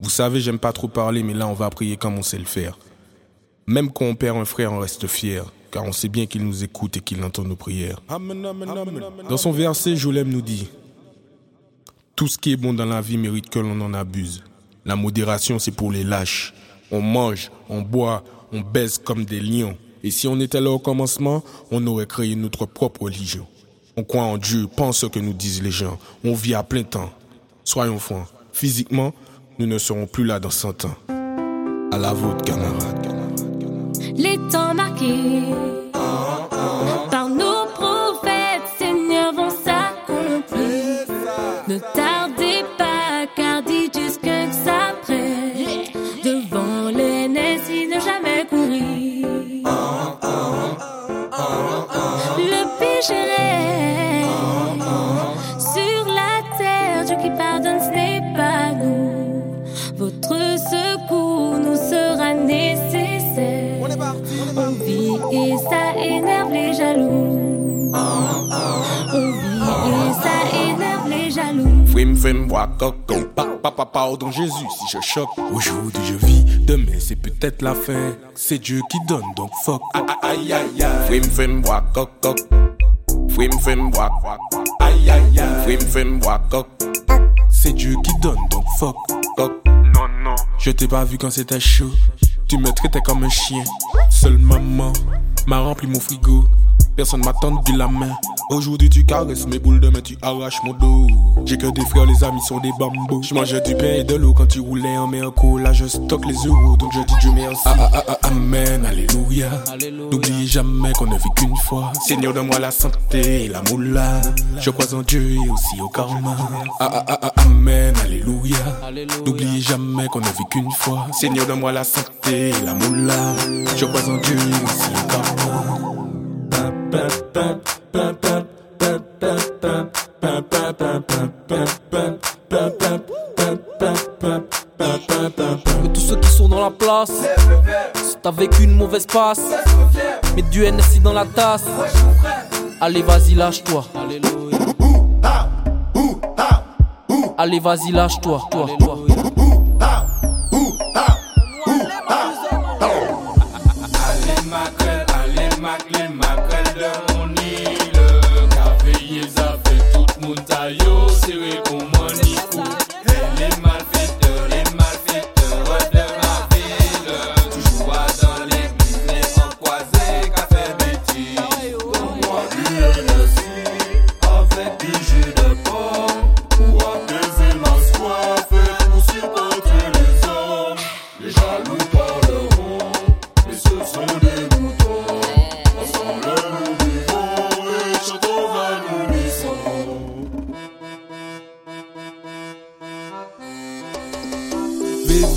Vous savez, j'aime pas trop parler, mais là, on va prier comme on sait le faire. Même quand on perd un frère, on reste fier, car on sait bien qu'il nous écoute et qu'il entend nos prières. Dans son verset, Jolem nous dit Tout ce qui est bon dans la vie mérite que l'on en abuse. La modération, c'est pour les lâches. On mange, on boit, on baise comme des lions. Et si on était là au commencement, on aurait créé notre propre religion. On croit en Dieu, pense ce que nous disent les gens. On vit à plein temps. Soyons francs. Physiquement, nous ne serons plus là dans 100 ans. À la vôtre, camarades. Les temps marqués par nos prophètes, Seigneur, vont s'accomplir. Ne tardez pas, car dit jusqu'à ça prête. Devant l'ennemi, ne jamais énerve les jaloux. On vit et ça énerve les jaloux. Frim, frim, wakok, papa, pardon Jésus si je choque. Aujourd'hui je vis, demain c'est peut-être la fin. C'est Dieu qui donne, donc fuck. Aïe, aïe, aïe. Frim, frim, wakok, Frim, frim, wak, aïe, aïe, aïe. Frim, frim. C'est Dieu qui donne, donc fuck. Non, non. Je t'ai pas vu quand c'était chaud. Tu me traitais comme un chien. Seule maman m'a rempli mon frigo. Personne m'a tendu la main. Aujourd'hui tu caresses mes boules, demain tu arraches mon dos. J'ai que des frères, les amis sont des bambous. Je mangeais du pain et de l'eau quand tu roulais en mer Là je stocke les euros, donc je dis Dieu merci. Ah, ah, ah, ah, amen, alléluia. N'oubliez jamais qu'on ne vit qu'une fois. Seigneur, donne-moi la santé et la moula. Je crois en Dieu et aussi au karma. Ah, ah, ah, ah, amen, alléluia. N'oubliez jamais qu'on ne vit qu'une fois. Seigneur, donne-moi la santé et la moula. Je crois en Dieu et aussi au karma. Que tous ceux qui sont dans la place sont avec une mauvaise passe. Mets du NSI dans la tasse. Allez, vas-y, lâche-toi. Allez, vas-y, lâche-toi. Toi. Tout mon taillot Serré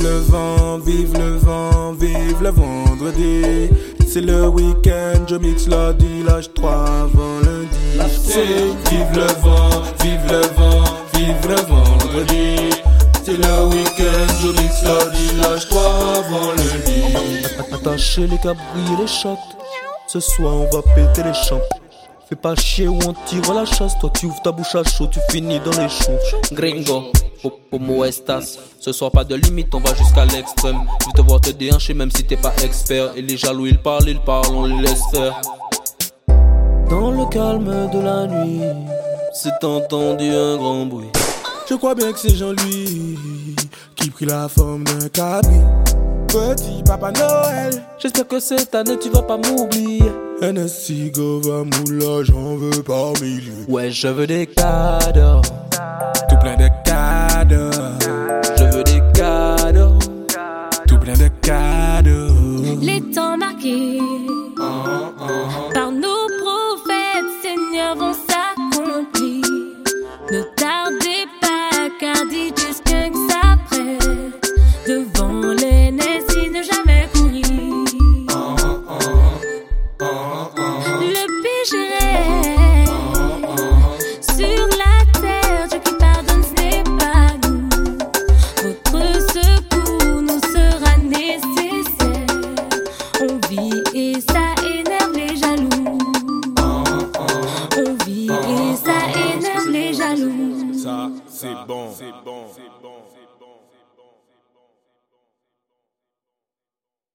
Vive le vent, vive le vent, vive le vendredi. C'est le week-end, je mixe lundi, lâche 3 avant lundi. C'est vive le vent, vive le vent, vive le vendredi. C'est le week-end, je mixe lundi, lâche 3 avant lundi. Attachez les cabris et les chocs. Ce soir, on va péter les champs. Fais pas chier ou on tire la chasse. Toi, tu ouvres ta bouche à chaud, tu finis dans les choux. Gringo, como estas. Ce soir, pas de limite, on va jusqu'à l'extrême. Je vais te voir te déhancher, même si t'es pas expert. Et les jaloux, ils parlent, ils parlent, on les laisse faire. Dans le calme de la nuit, c'est entendu un grand bruit. Je crois bien que c'est Jean-Louis qui prit la forme d'un cabri. Petit Papa Noël, J'espère que cette année, tu vas pas m'oublier. NSI Gova Moula, j'en veux par milliers. Ouais, je veux des cadeaux. Tout plein de cadeaux. c'est bon.